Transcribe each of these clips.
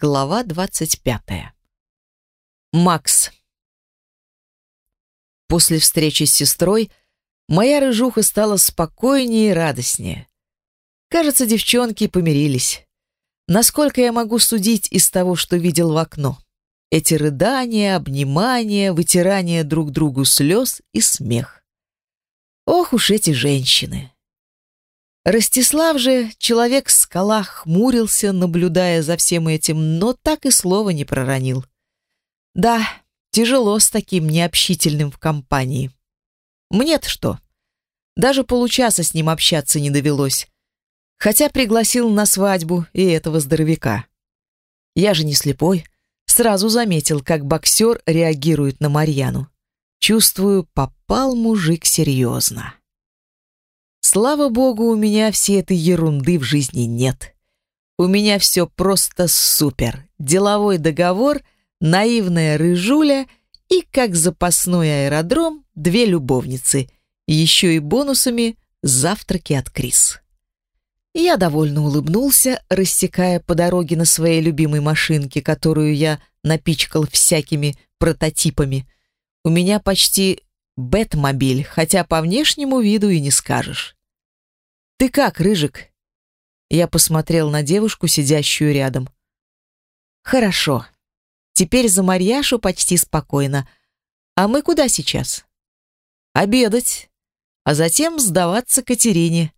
Глава 25. Макс. После встречи с сестрой моя рыжуха стала спокойнее и радостнее. Кажется, девчонки помирились. Насколько я могу судить из того, что видел в окно? Эти рыдания, обнимания, вытирание друг другу слез и смех. Ох уж эти женщины! Ростислав же, человек-скала, хмурился, наблюдая за всем этим, но так и слова не проронил. Да, тяжело с таким необщительным в компании. Мне-то что? Даже получаса с ним общаться не довелось. Хотя пригласил на свадьбу и этого здоровяка. Я же не слепой. Сразу заметил, как боксер реагирует на Марьяну. Чувствую, попал мужик серьезно. Слава богу, у меня всей этой ерунды в жизни нет. У меня все просто супер. Деловой договор, наивная рыжуля и, как запасной аэродром, две любовницы. Еще и бонусами завтраки от Крис. Я довольно улыбнулся, рассекая по дороге на своей любимой машинке, которую я напичкал всякими прототипами. У меня почти Бэтмобиль, хотя по внешнему виду и не скажешь. «Ты как, Рыжик?» Я посмотрел на девушку, сидящую рядом. «Хорошо. Теперь за Марьяшу почти спокойно. А мы куда сейчас?» «Обедать, а затем сдаваться Катерине.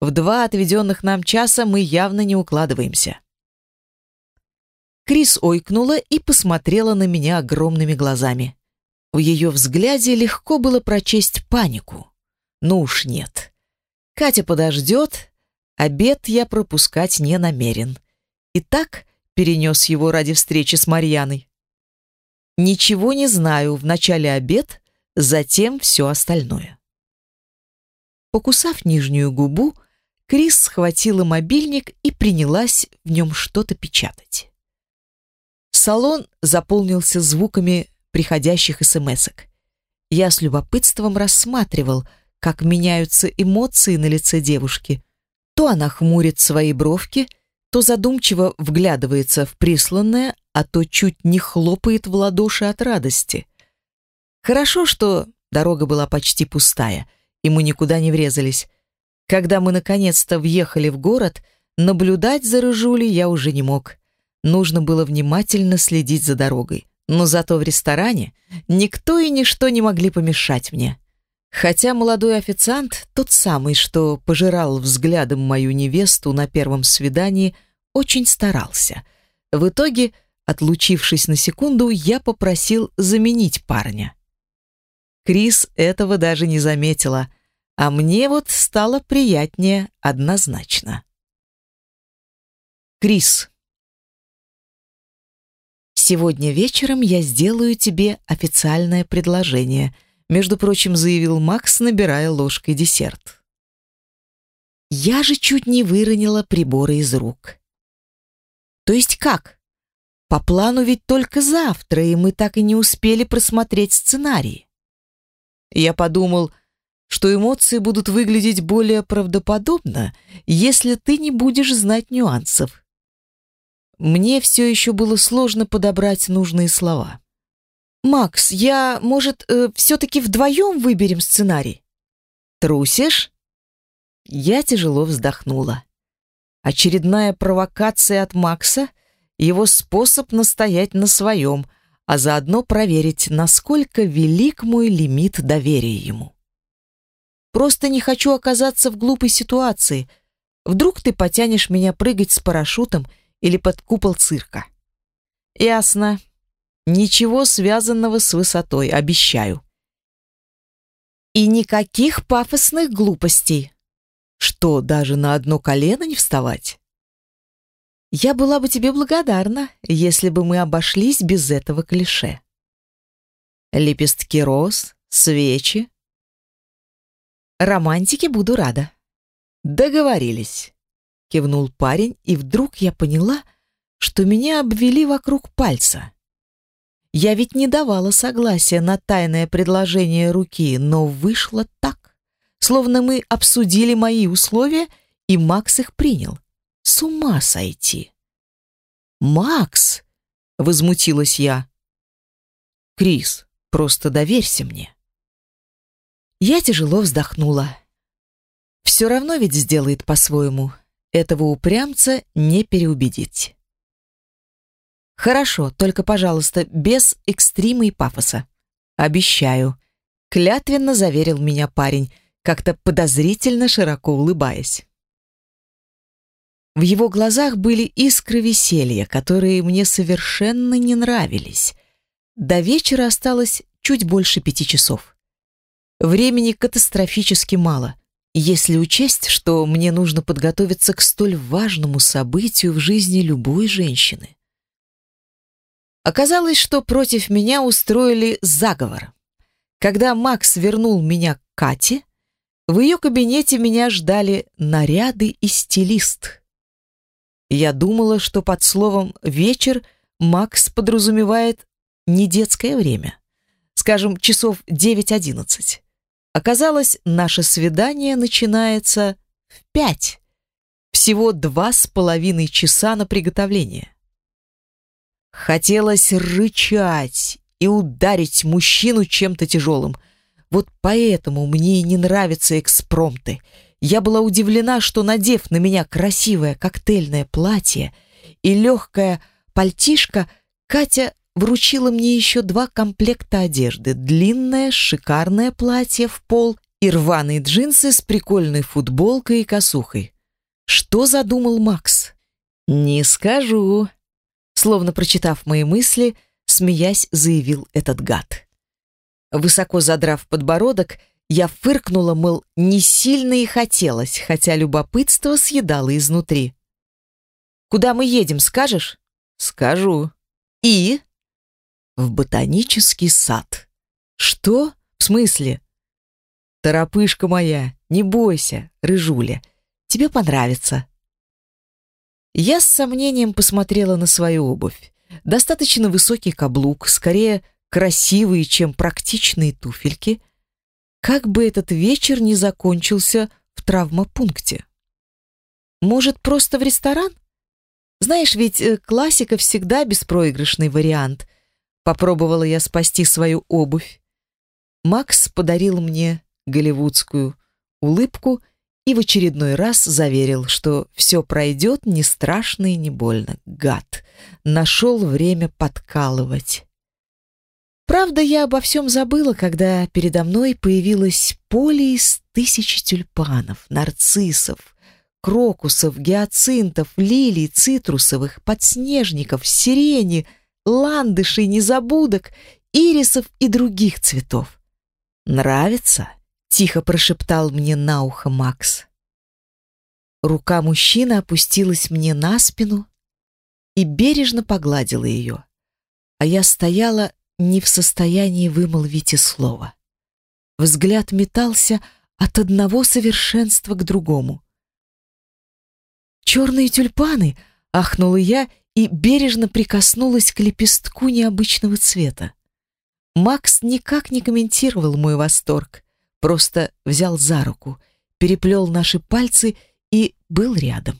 В два отведенных нам часа мы явно не укладываемся». Крис ойкнула и посмотрела на меня огромными глазами. В ее взгляде легко было прочесть панику. Ну уж нет. Катя подождет, обед я пропускать не намерен. И так перенес его ради встречи с Марьяной. Ничего не знаю, вначале обед, затем все остальное. Покусав нижнюю губу, Крис схватила мобильник и принялась в нем что-то печатать. Салон заполнился звуками приходящих смс-ок. Я с любопытством рассматривал, как меняются эмоции на лице девушки. То она хмурит свои бровки, то задумчиво вглядывается в присланное, а то чуть не хлопает в ладоши от радости. Хорошо, что дорога была почти пустая, и мы никуда не врезались. Когда мы наконец-то въехали в город, наблюдать за Рыжулей я уже не мог. Нужно было внимательно следить за дорогой. Но зато в ресторане никто и ничто не могли помешать мне. Хотя молодой официант, тот самый, что пожирал взглядом мою невесту на первом свидании, очень старался. В итоге, отлучившись на секунду, я попросил заменить парня. Крис этого даже не заметила, а мне вот стало приятнее однозначно. Крис. Сегодня вечером я сделаю тебе официальное предложение — между прочим, заявил Макс, набирая ложкой десерт. Я же чуть не выронила приборы из рук. То есть как? По плану ведь только завтра, и мы так и не успели просмотреть сценарий. Я подумал, что эмоции будут выглядеть более правдоподобно, если ты не будешь знать нюансов. Мне все еще было сложно подобрать нужные слова. «Макс, я, может, э, все-таки вдвоем выберем сценарий?» «Трусишь?» Я тяжело вздохнула. Очередная провокация от Макса, его способ настоять на своем, а заодно проверить, насколько велик мой лимит доверия ему. Просто не хочу оказаться в глупой ситуации. Вдруг ты потянешь меня прыгать с парашютом или под купол цирка. Ясно. Ничего связанного с высотой, обещаю. И никаких пафосных глупостей. Что, даже на одно колено не вставать? Я была бы тебе благодарна, если бы мы обошлись без этого клише. Лепестки роз, свечи. Романтики буду рада. Договорились. Кивнул парень, и вдруг я поняла, что меня обвели вокруг пальца. Я ведь не давала согласия на тайное предложение руки, но вышло так. Словно мы обсудили мои условия, и Макс их принял. С ума сойти. «Макс!» — возмутилась я. «Крис, просто доверься мне». Я тяжело вздохнула. Все равно ведь сделает по-своему. Этого упрямца не переубедить. Хорошо, только, пожалуйста, без экстрима и пафоса. Обещаю. Клятвенно заверил меня парень, как-то подозрительно широко улыбаясь. В его глазах были искры веселья, которые мне совершенно не нравились. До вечера осталось чуть больше пяти часов. Времени катастрофически мало, если учесть, что мне нужно подготовиться к столь важному событию в жизни любой женщины. Оказалось, что против меня устроили заговор. Когда Макс вернул меня к Кате, в ее кабинете меня ждали наряды и стилист. Я думала, что под словом «вечер» Макс подразумевает не детское время, скажем, часов 9-11. Оказалось, наше свидание начинается в пять. Всего два с половиной часа на приготовление. Хотелось рычать и ударить мужчину чем-то тяжелым. Вот поэтому мне не нравятся экспромты — я была удивлена, что, надев на меня красивое коктейльное платье и легкое пальтишко, Катя вручила мне еще два комплекта одежды. Длинное, шикарное платье в пол и рваные джинсы с прикольной футболкой и косухой. Что задумал Макс? Не скажу. Словно прочитав мои мысли, смеясь, заявил этот гад. Высоко задрав подбородок, я фыркнула, мол, не сильно и хотелось, хотя любопытство съедало изнутри. «Куда мы едем, скажешь?» «Скажу». «И?» «В ботанический сад». «Что? В смысле?» «Торопышка моя, не бойся, рыжуля, тебе понравится». Я с сомнением посмотрела на свою обувь. Достаточно высокий каблук, скорее красивые, чем практичные туфельки — как бы этот вечер не закончился в травмопункте. Может, просто в ресторан? Знаешь, ведь э, классика всегда беспроигрышный вариант. Попробовала я спасти свою обувь. Макс подарил мне голливудскую улыбку и в очередной раз заверил, что все пройдет не страшно и не больно. Гад. Нашел время подкалывать. Правда, я обо всем забыла, когда передо мной появилось поле из тысячи тюльпанов, нарциссов, крокусов, гиацинтов, лилий, цитрусовых, подснежников, сирени, ландышей, незабудок, ирисов и других цветов. «Нравится?» — тихо прошептал мне на ухо Макс. Рука мужчины опустилась мне на спину и бережно погладила ее, а я стояла не в состоянии вымолвить и слова. Взгляд метался от одного совершенства к другому. «Черные тюльпаны!» — ахнула я и бережно прикоснулась к лепестку необычного цвета. Макс никак не комментировал мой восторг, просто взял за руку, переплел наши пальцы и был рядом.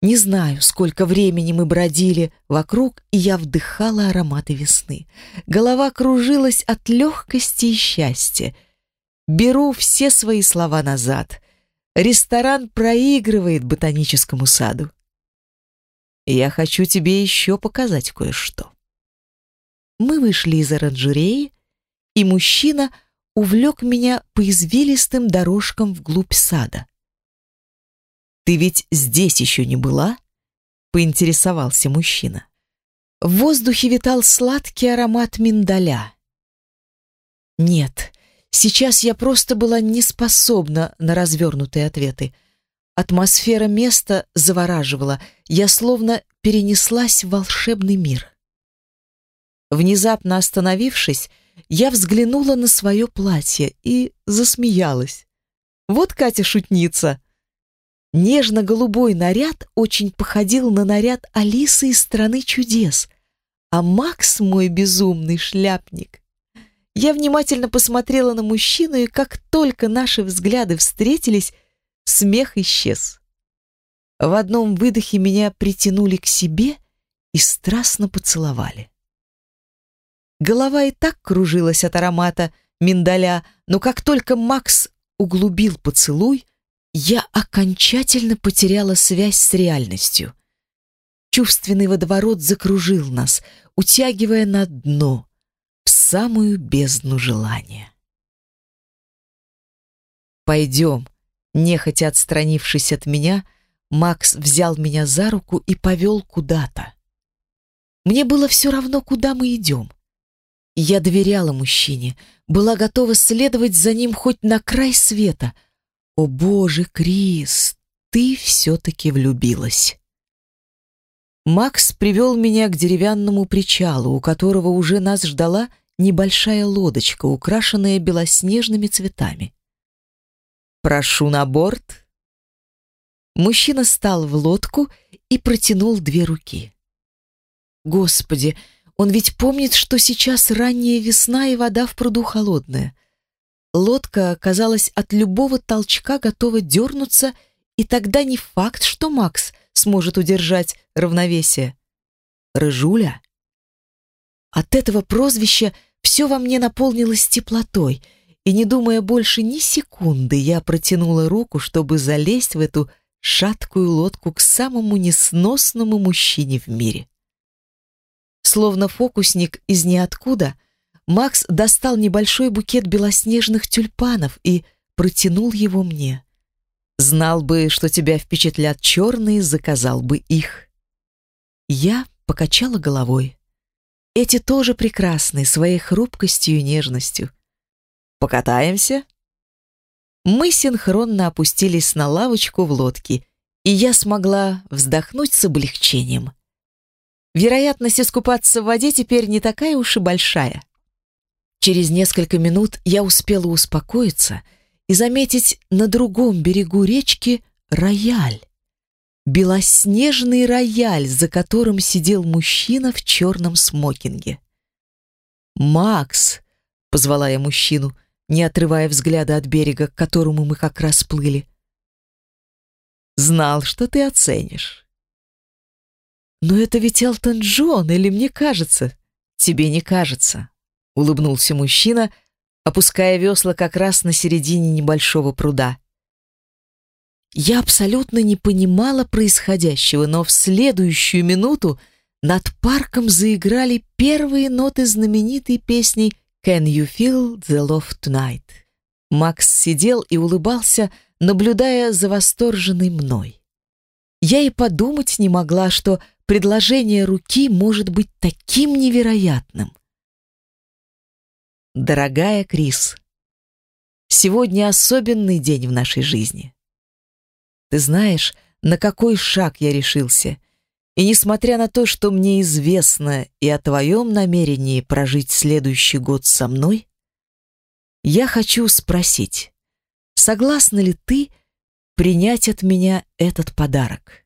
Не знаю, сколько времени мы бродили вокруг, и я вдыхала ароматы весны. Голова кружилась от легкости и счастья. Беру все свои слова назад. Ресторан проигрывает ботаническому саду. Я хочу тебе еще показать кое-что. Мы вышли из оранжереи, и мужчина увлек меня по извилистым дорожкам вглубь сада. «Ты ведь здесь еще не была?» — поинтересовался мужчина. В воздухе витал сладкий аромат миндаля. «Нет, сейчас я просто была не способна на развернутые ответы. Атмосфера места завораживала, я словно перенеслась в волшебный мир». Внезапно остановившись, я взглянула на свое платье и засмеялась. «Вот Катя шутница!» Нежно-голубой наряд очень походил на наряд Алисы из «Страны чудес», а Макс мой безумный шляпник. Я внимательно посмотрела на мужчину, и как только наши взгляды встретились, смех исчез. В одном выдохе меня притянули к себе и страстно поцеловали. Голова и так кружилась от аромата миндаля, но как только Макс углубил поцелуй, я окончательно потеряла связь с реальностью. Чувственный водоворот закружил нас, утягивая на дно, в самую бездну желания. «Пойдем», нехотя отстранившись от меня, Макс взял меня за руку и повел куда-то. Мне было все равно, куда мы идем. Я доверяла мужчине, была готова следовать за ним хоть на край света. О боже, Крис, ты все-таки влюбилась. Макс привел меня к деревянному причалу, у которого уже нас ждала небольшая лодочка, украшенная белоснежными цветами. «Прошу на борт». Мужчина стал в лодку и протянул две руки. Господи, он ведь помнит, что сейчас ранняя весна и вода в пруду холодная. Лодка, казалось, от любого толчка готова дернуться, и тогда не факт, что Макс сможет удержать равновесие. Рыжуля? От этого прозвища все во мне наполнилось теплотой, и, не думая больше ни секунды, я протянула руку, чтобы залезть в эту шаткую лодку к самому несносному мужчине в мире. Словно фокусник из ниоткуда, Макс достал небольшой букет белоснежных тюльпанов и протянул его мне. Знал бы, что тебя впечатлят черные, заказал бы их. Я покачала головой. Эти тоже прекрасны своей хрупкостью и нежностью. Покатаемся? Мы синхронно опустились на лавочку в лодке, и я смогла вздохнуть с облегчением. Вероятность искупаться в воде теперь не такая уж и большая. Через несколько минут я успела успокоиться и заметить на другом берегу речки рояль. Белоснежный рояль, за которым сидел мужчина в черном смокинге. «Макс!» — позвала я мужчину, не отрывая взгляда от берега, к которому мы как раз плыли. «Знал, что ты оценишь». «Но это ведь Элтон Джон, или мне кажется?» «Тебе не кажется», — улыбнулся мужчина, опуская весла как раз на середине небольшого пруда. Я абсолютно не понимала происходящего, но в следующую минуту над парком заиграли первые ноты знаменитой песни «Can you feel the love tonight?» Макс сидел и улыбался, наблюдая за восторженной мной. Я и подумать не могла, что предложение руки может быть таким невероятным. Дорогая Крис, сегодня особенный день в нашей жизни. Ты знаешь, на какой шаг я решился, и несмотря на то, что мне известно и о твоем намерении прожить следующий год со мной, я хочу спросить, согласна ли ты принять от меня этот подарок?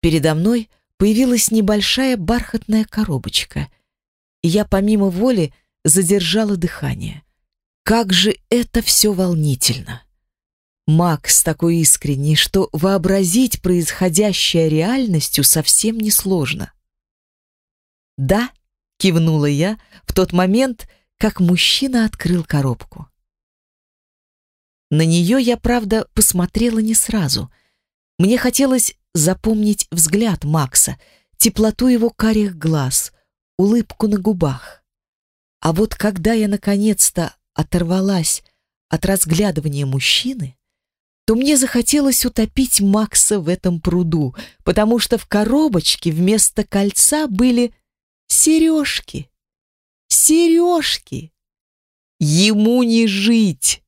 Передо мной появилась небольшая бархатная коробочка, и я помимо воли задержала дыхание. Как же это все волнительно! Макс такой искренний, что вообразить происходящее реальностью совсем несложно. «Да», — кивнула я в тот момент, как мужчина открыл коробку. На нее я, правда, посмотрела не сразу. Мне хотелось запомнить взгляд Макса, теплоту его карих глаз, улыбку на губах. А вот когда я наконец-то оторвалась от разглядывания мужчины, то мне захотелось утопить Макса в этом пруду, потому что в коробочке вместо кольца были сережки. Сережки! Ему не жить!